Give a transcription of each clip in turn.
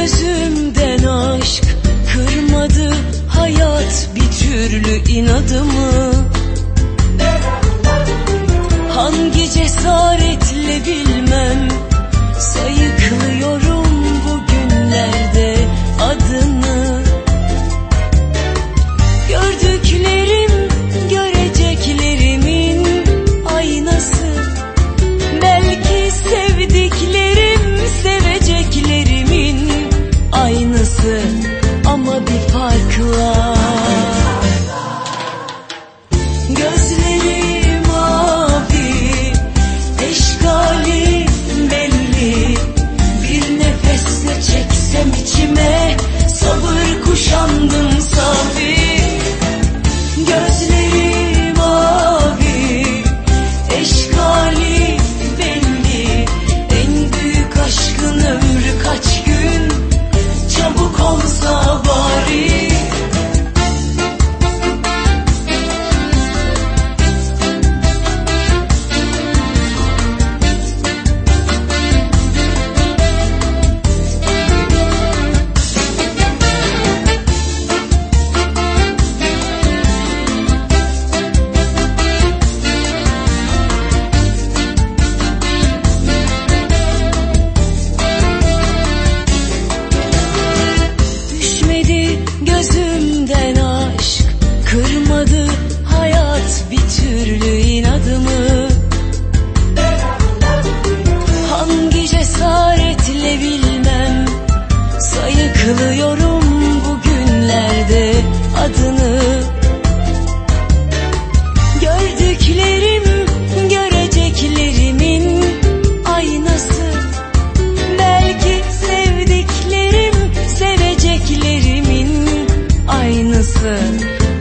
gözümden aşk Kırmadı hayat bir türlü inadımı. Hangi cesaretle Sayıklıyorum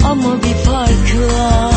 ama bir farkla